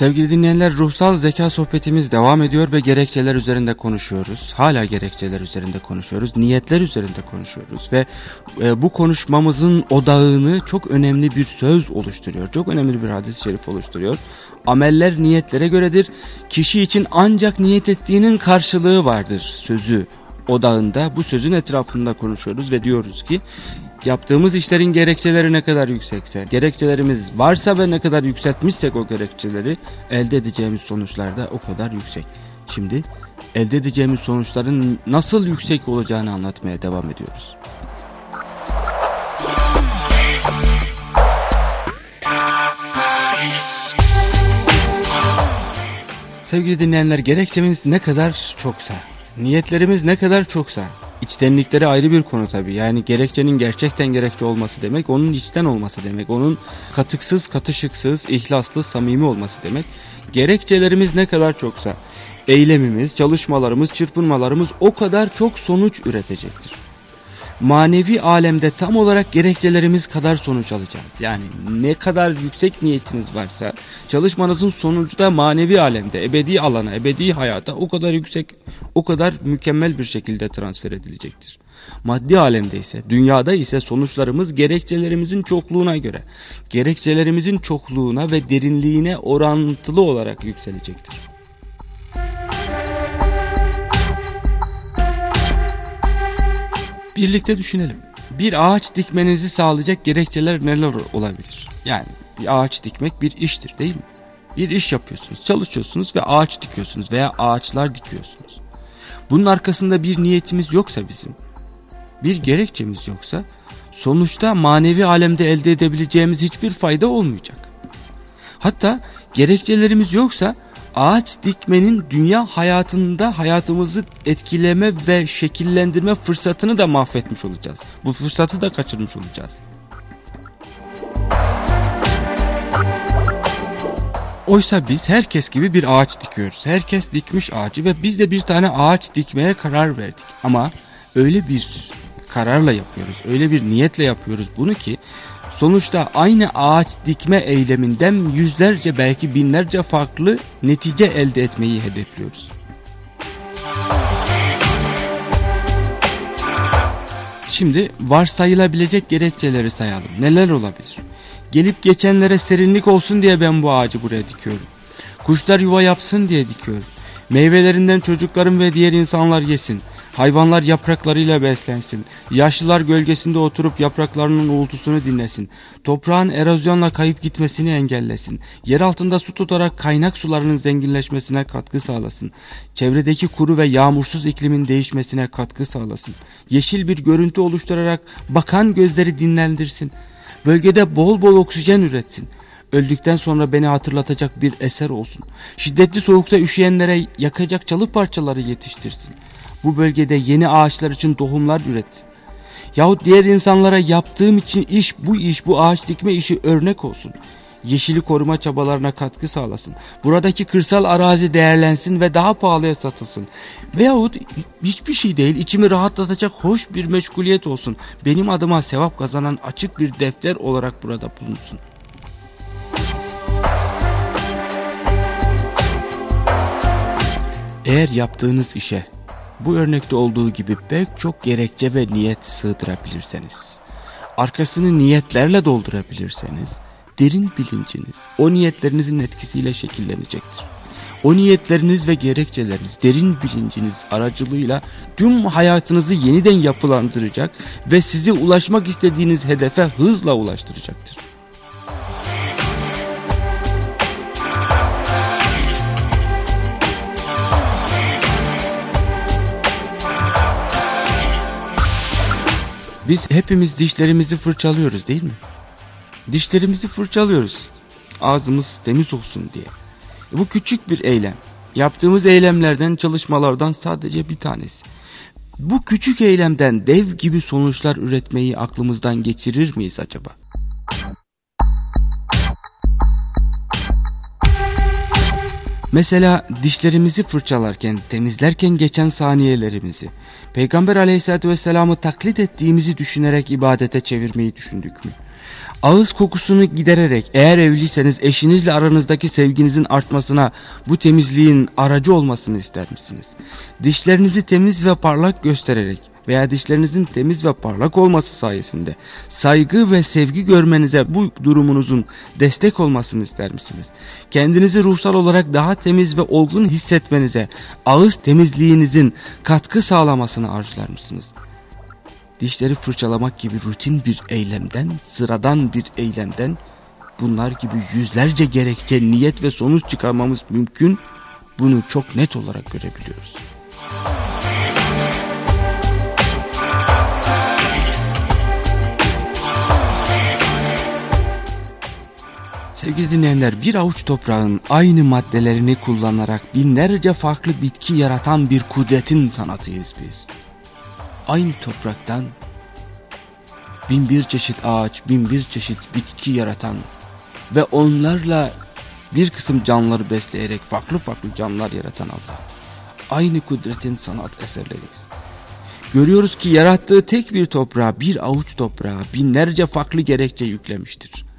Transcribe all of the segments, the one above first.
Sevgili dinleyenler ruhsal zeka sohbetimiz devam ediyor ve gerekçeler üzerinde konuşuyoruz. Hala gerekçeler üzerinde konuşuyoruz, niyetler üzerinde konuşuyoruz ve e, bu konuşmamızın odağını çok önemli bir söz oluşturuyor. Çok önemli bir hadis-i şerif oluşturuyor. Ameller niyetlere göredir. Kişi için ancak niyet ettiğinin karşılığı vardır sözü odağında bu sözün etrafında konuşuyoruz ve diyoruz ki yaptığımız işlerin gerekçeleri ne kadar yüksekse, gerekçelerimiz varsa ve ne kadar yükseltmişsek o gerekçeleri elde edeceğimiz sonuçlar da o kadar yüksek. Şimdi elde edeceğimiz sonuçların nasıl yüksek olacağını anlatmaya devam ediyoruz. Sevgili dinleyenler gerekçemiz ne kadar çoksa, niyetlerimiz ne kadar çoksa, içtenlikleri ayrı bir konu tabii. Yani gerekçenin gerçekten gerekçe olması demek, onun içten olması demek, onun katıksız, katışıksız, ihlaslı, samimi olması demek. Gerekçelerimiz ne kadar çoksa, eylemimiz, çalışmalarımız, çırpınmalarımız o kadar çok sonuç üretecektir manevi alemde tam olarak gerekçelerimiz kadar sonuç alacağız. Yani ne kadar yüksek niyetiniz varsa çalışmanızın sonucu da manevi alemde, ebedi alana, ebedi hayata o kadar yüksek, o kadar mükemmel bir şekilde transfer edilecektir. Maddi alemde ise, dünyada ise sonuçlarımız gerekçelerimizin çokluğuna göre, gerekçelerimizin çokluğuna ve derinliğine orantılı olarak yükselecektir. Birlikte düşünelim. Bir ağaç dikmenizi sağlayacak gerekçeler neler olabilir? Yani bir ağaç dikmek bir iştir değil mi? Bir iş yapıyorsunuz, çalışıyorsunuz ve ağaç dikiyorsunuz veya ağaçlar dikiyorsunuz. Bunun arkasında bir niyetimiz yoksa bizim, bir gerekçemiz yoksa sonuçta manevi alemde elde edebileceğimiz hiçbir fayda olmayacak. Hatta gerekçelerimiz yoksa ağaç dikmenin dünya hayatında hayatımızı etkileme ve şekillendirme fırsatını da mahvetmiş olacağız. Bu fırsatı da kaçırmış olacağız. Oysa biz herkes gibi bir ağaç dikiyoruz. Herkes dikmiş ağacı ve biz de bir tane ağaç dikmeye karar verdik. Ama öyle bir kararla yapıyoruz, öyle bir niyetle yapıyoruz bunu ki Sonuçta aynı ağaç dikme eyleminden yüzlerce belki binlerce farklı netice elde etmeyi hedefliyoruz. Şimdi varsayılabilecek gerekçeleri sayalım. Neler olabilir? Gelip geçenlere serinlik olsun diye ben bu ağacı buraya dikiyorum. Kuşlar yuva yapsın diye dikiyorum. Meyvelerinden çocuklarım ve diğer insanlar yesin. Hayvanlar yapraklarıyla beslensin. Yaşlılar gölgesinde oturup yapraklarının uğultusunu dinlesin. Toprağın erozyonla kayıp gitmesini engellesin. Yer altında su tutarak kaynak sularının zenginleşmesine katkı sağlasın. Çevredeki kuru ve yağmursuz iklimin değişmesine katkı sağlasın. Yeşil bir görüntü oluşturarak bakan gözleri dinlendirsin. Bölgede bol bol oksijen üretsin öldükten sonra beni hatırlatacak bir eser olsun. Şiddetli soğukta üşüyenlere yakacak çalı parçaları yetiştirsin bu bölgede yeni ağaçlar için tohumlar üretsin. Yahut diğer insanlara yaptığım için iş bu iş bu ağaç dikme işi örnek olsun. Yeşili koruma çabalarına katkı sağlasın. Buradaki kırsal arazi değerlensin ve daha pahalıya satılsın. Veyahut hiçbir şey değil içimi rahatlatacak hoş bir meşguliyet olsun. Benim adıma sevap kazanan açık bir defter olarak burada bulunsun. Eğer yaptığınız işe bu örnekte olduğu gibi pek çok gerekçe ve niyet sığdırabilirseniz, arkasını niyetlerle doldurabilirseniz, derin bilinciniz o niyetlerinizin etkisiyle şekillenecektir. O niyetleriniz ve gerekçeleriniz, derin bilinciniz aracılığıyla tüm hayatınızı yeniden yapılandıracak ve sizi ulaşmak istediğiniz hedefe hızla ulaştıracaktır. Biz hepimiz dişlerimizi fırçalıyoruz değil mi? Dişlerimizi fırçalıyoruz. Ağzımız temiz olsun diye. Bu küçük bir eylem. Yaptığımız eylemlerden, çalışmalardan sadece bir tanesi. Bu küçük eylemden dev gibi sonuçlar üretmeyi aklımızdan geçirir miyiz acaba? Mesela dişlerimizi fırçalarken, temizlerken geçen saniyelerimizi, Peygamber aleyhissalatü vesselam'ı taklit ettiğimizi düşünerek ibadete çevirmeyi düşündük mü? Ağız kokusunu gidererek eğer evliyseniz eşinizle aranızdaki sevginizin artmasına bu temizliğin aracı olmasını ister misiniz? Dişlerinizi temiz ve parlak göstererek veya dişlerinizin temiz ve parlak olması sayesinde saygı ve sevgi görmenize bu durumunuzun destek olmasını ister misiniz? Kendinizi ruhsal olarak daha temiz ve olgun hissetmenize ağız temizliğinizin katkı sağlamasını arzular mısınız? dişleri fırçalamak gibi rutin bir eylemden, sıradan bir eylemden bunlar gibi yüzlerce gerekçe, niyet ve sonuç çıkarmamız mümkün. Bunu çok net olarak görebiliyoruz. Sevgili dinleyenler bir avuç toprağın aynı maddelerini kullanarak binlerce farklı bitki yaratan bir kudretin sanatıyız biz aynı topraktan bin bir çeşit ağaç, bin bir çeşit bitki yaratan ve onlarla bir kısım canlıları besleyerek farklı farklı canlılar yaratan Allah. Aynı kudretin sanat eserleriyiz. Görüyoruz ki yarattığı tek bir toprağa, bir avuç toprağa binlerce farklı gerekçe yüklemiştir.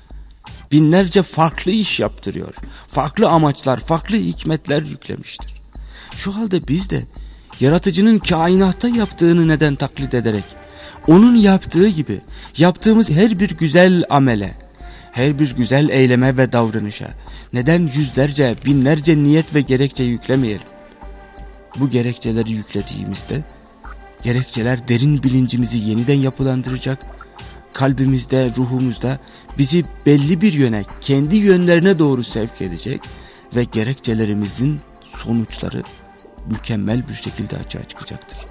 Binlerce farklı iş yaptırıyor. Farklı amaçlar, farklı hikmetler yüklemiştir. Şu halde biz de yaratıcının kainatta yaptığını neden taklit ederek, onun yaptığı gibi yaptığımız her bir güzel amele, her bir güzel eyleme ve davranışa neden yüzlerce, binlerce niyet ve gerekçe yüklemeyelim? Bu gerekçeleri yüklediğimizde, gerekçeler derin bilincimizi yeniden yapılandıracak, kalbimizde, ruhumuzda bizi belli bir yöne, kendi yönlerine doğru sevk edecek ve gerekçelerimizin sonuçları mükemmel bir şekilde açığa çıkacaktır.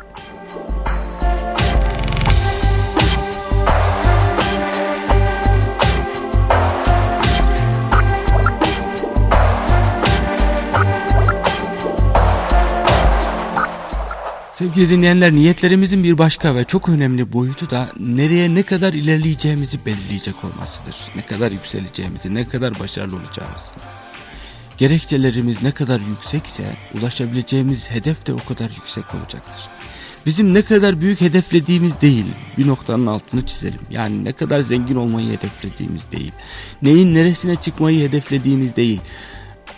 Sevgili dinleyenler niyetlerimizin bir başka ve çok önemli boyutu da nereye ne kadar ilerleyeceğimizi belirleyecek olmasıdır. Ne kadar yükseleceğimizi, ne kadar başarılı olacağımızı. Gerekçelerimiz ne kadar yüksekse ulaşabileceğimiz hedef de o kadar yüksek olacaktır. Bizim ne kadar büyük hedeflediğimiz değil bir noktanın altını çizelim. Yani ne kadar zengin olmayı hedeflediğimiz değil. Neyin neresine çıkmayı hedeflediğimiz değil.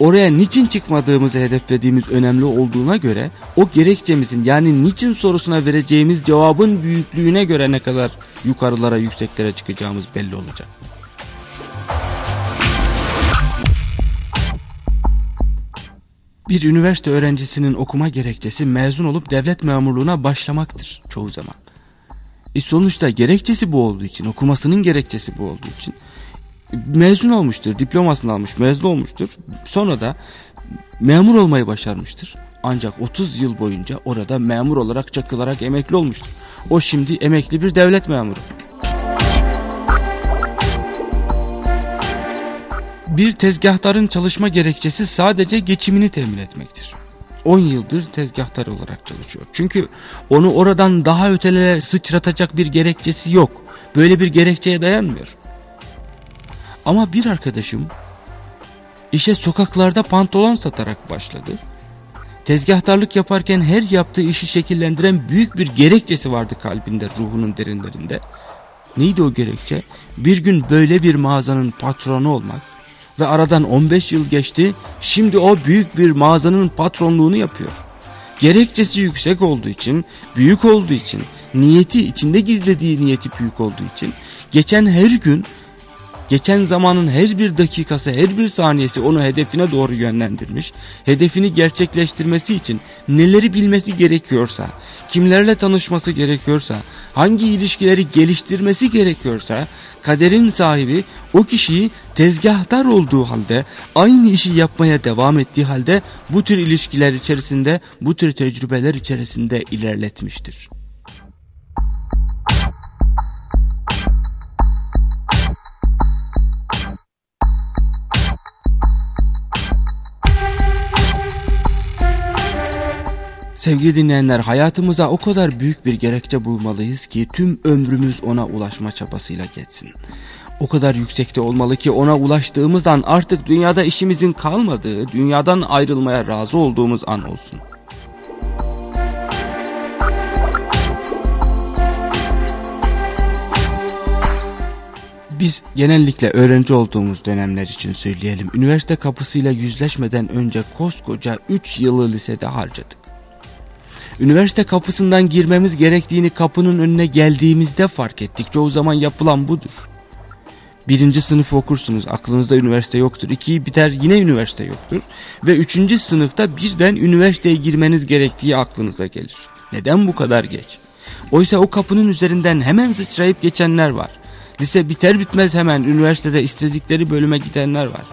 Oraya niçin çıkmadığımızı hedeflediğimiz önemli olduğuna göre o gerekçemizin yani niçin sorusuna vereceğimiz cevabın büyüklüğüne göre ne kadar yukarılara yükseklere çıkacağımız belli olacak. Bir üniversite öğrencisinin okuma gerekçesi mezun olup devlet memurluğuna başlamaktır çoğu zaman. E sonuçta gerekçesi bu olduğu için, okumasının gerekçesi bu olduğu için mezun olmuştur, diplomasını almış, mezun olmuştur. Sonra da memur olmayı başarmıştır. Ancak 30 yıl boyunca orada memur olarak çakılarak emekli olmuştur. O şimdi emekli bir devlet memuru. Bir tezgahtarın çalışma gerekçesi sadece geçimini temin etmektir. 10 yıldır tezgahtar olarak çalışıyor. Çünkü onu oradan daha ötelere sıçratacak bir gerekçesi yok. Böyle bir gerekçeye dayanmıyor. Ama bir arkadaşım işe sokaklarda pantolon satarak başladı. Tezgahtarlık yaparken her yaptığı işi şekillendiren büyük bir gerekçesi vardı kalbinde, ruhunun derinlerinde. Neydi o gerekçe? Bir gün böyle bir mağazanın patronu olmak, ve aradan 15 yıl geçti. Şimdi o büyük bir mağazanın patronluğunu yapıyor. Gerekçesi yüksek olduğu için, büyük olduğu için, niyeti içinde gizlediği niyeti büyük olduğu için geçen her gün geçen zamanın her bir dakikası, her bir saniyesi onu hedefine doğru yönlendirmiş. Hedefini gerçekleştirmesi için neleri bilmesi gerekiyorsa, kimlerle tanışması gerekiyorsa, hangi ilişkileri geliştirmesi gerekiyorsa, kaderin sahibi o kişiyi tezgahtar olduğu halde, aynı işi yapmaya devam ettiği halde bu tür ilişkiler içerisinde, bu tür tecrübeler içerisinde ilerletmiştir. Sevgili dinleyenler hayatımıza o kadar büyük bir gerekçe bulmalıyız ki tüm ömrümüz ona ulaşma çabasıyla geçsin. O kadar yüksekte olmalı ki ona ulaştığımız an artık dünyada işimizin kalmadığı, dünyadan ayrılmaya razı olduğumuz an olsun. Biz genellikle öğrenci olduğumuz dönemler için söyleyelim. Üniversite kapısıyla yüzleşmeden önce koskoca 3 yılı lisede harcadık. Üniversite kapısından girmemiz gerektiğini kapının önüne geldiğimizde fark ettik. Çoğu zaman yapılan budur. Birinci sınıf okursunuz aklınızda üniversite yoktur. İkiyi biter yine üniversite yoktur. Ve üçüncü sınıfta birden üniversiteye girmeniz gerektiği aklınıza gelir. Neden bu kadar geç? Oysa o kapının üzerinden hemen sıçrayıp geçenler var. Lise biter bitmez hemen üniversitede istedikleri bölüme gidenler var.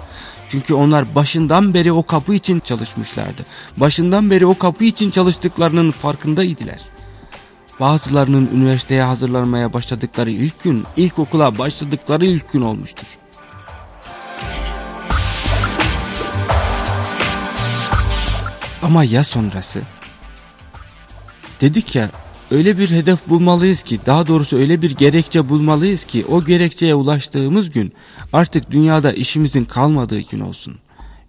Çünkü onlar başından beri o kapı için çalışmışlardı. Başından beri o kapı için çalıştıklarının farkındaydılar. Bazılarının üniversiteye hazırlanmaya başladıkları ilk gün, ilkokula başladıkları ilk gün olmuştur. Ama ya sonrası? Dedik ya öyle bir hedef bulmalıyız ki daha doğrusu öyle bir gerekçe bulmalıyız ki o gerekçeye ulaştığımız gün artık dünyada işimizin kalmadığı gün olsun.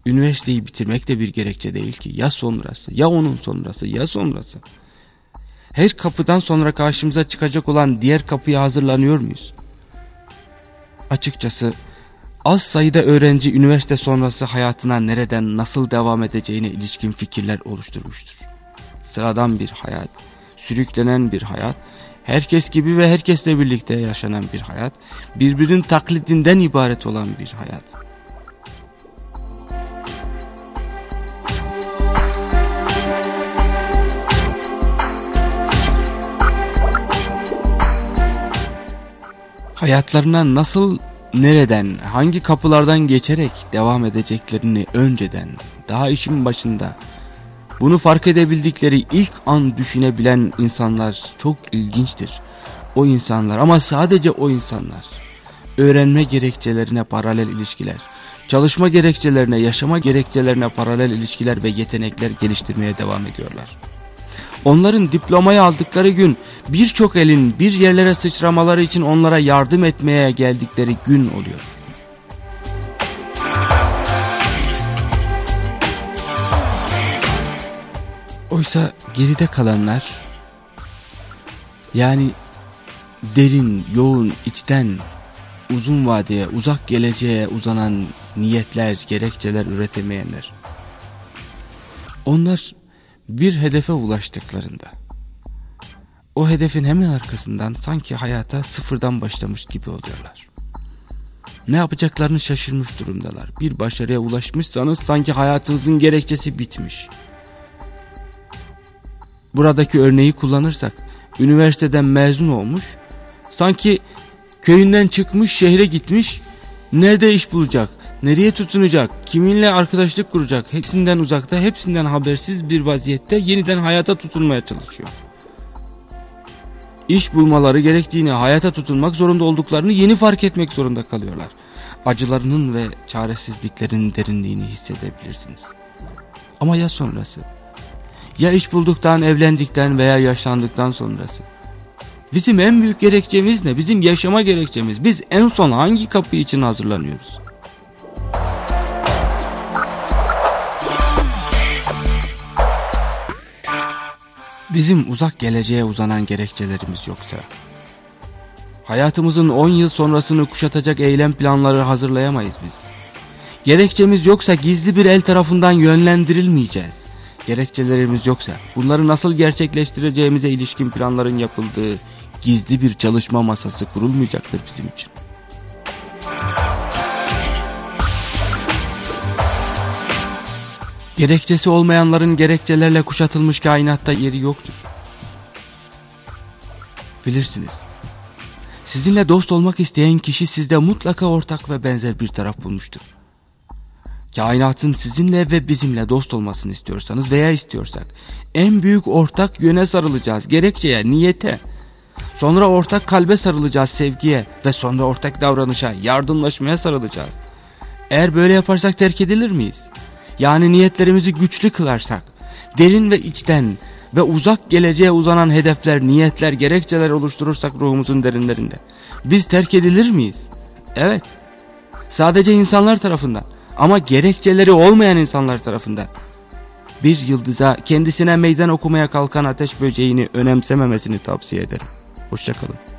Üniversiteyi bitirmek de bir gerekçe değil ki ya sonrası ya onun sonrası ya sonrası. Her kapıdan sonra karşımıza çıkacak olan diğer kapıya hazırlanıyor muyuz? Açıkçası az sayıda öğrenci üniversite sonrası hayatına nereden nasıl devam edeceğine ilişkin fikirler oluşturmuştur. Sıradan bir hayat, sürüklenen bir hayat, herkes gibi ve herkesle birlikte yaşanan bir hayat, birbirinin taklidinden ibaret olan bir hayat. Hayatlarına nasıl, nereden, hangi kapılardan geçerek devam edeceklerini önceden, daha işin başında bunu fark edebildikleri ilk an düşünebilen insanlar çok ilginçtir. O insanlar ama sadece o insanlar. Öğrenme gerekçelerine paralel ilişkiler, çalışma gerekçelerine, yaşama gerekçelerine paralel ilişkiler ve yetenekler geliştirmeye devam ediyorlar. Onların diplomayı aldıkları gün birçok elin bir yerlere sıçramaları için onlara yardım etmeye geldikleri gün oluyor. Oysa geride kalanlar yani derin, yoğun, içten, uzun vadeye, uzak geleceğe uzanan niyetler, gerekçeler üretemeyenler. Onlar bir hedefe ulaştıklarında o hedefin hemen arkasından sanki hayata sıfırdan başlamış gibi oluyorlar. Ne yapacaklarını şaşırmış durumdalar. Bir başarıya ulaşmışsanız sanki hayatınızın gerekçesi bitmiş. Buradaki örneği kullanırsak üniversiteden mezun olmuş sanki köyünden çıkmış şehre gitmiş nerede iş bulacak nereye tutunacak kiminle arkadaşlık kuracak hepsinden uzakta hepsinden habersiz bir vaziyette yeniden hayata tutunmaya çalışıyor. İş bulmaları gerektiğini hayata tutunmak zorunda olduklarını yeni fark etmek zorunda kalıyorlar. Acılarının ve çaresizliklerinin derinliğini hissedebilirsiniz. Ama ya sonrası? Ya iş bulduktan, evlendikten veya yaşlandıktan sonrası. Bizim en büyük gerekçemiz ne? Bizim yaşama gerekçemiz. Biz en son hangi kapı için hazırlanıyoruz? Bizim uzak geleceğe uzanan gerekçelerimiz yoksa, hayatımızın 10 yıl sonrasını kuşatacak eylem planları hazırlayamayız biz. Gerekçemiz yoksa gizli bir el tarafından yönlendirilmeyeceğiz gerekçelerimiz yoksa bunları nasıl gerçekleştireceğimize ilişkin planların yapıldığı gizli bir çalışma masası kurulmayacaktır bizim için. Gerekçesi olmayanların gerekçelerle kuşatılmış kainatta yeri yoktur. Bilirsiniz. Sizinle dost olmak isteyen kişi sizde mutlaka ortak ve benzer bir taraf bulmuştur. Kainatın sizinle ve bizimle dost olmasını istiyorsanız veya istiyorsak en büyük ortak yöne sarılacağız gerekçeye, niyete. Sonra ortak kalbe sarılacağız sevgiye ve sonra ortak davranışa, yardımlaşmaya sarılacağız. Eğer böyle yaparsak terk edilir miyiz? Yani niyetlerimizi güçlü kılarsak, derin ve içten ve uzak geleceğe uzanan hedefler, niyetler, gerekçeler oluşturursak ruhumuzun derinlerinde. Biz terk edilir miyiz? Evet. Sadece insanlar tarafından ama gerekçeleri olmayan insanlar tarafından. Bir yıldıza kendisine meydan okumaya kalkan ateş böceğini önemsememesini tavsiye ederim. Hoşçakalın.